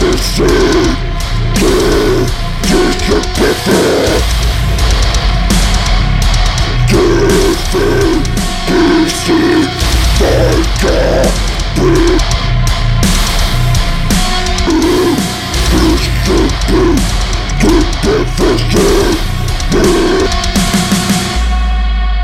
This is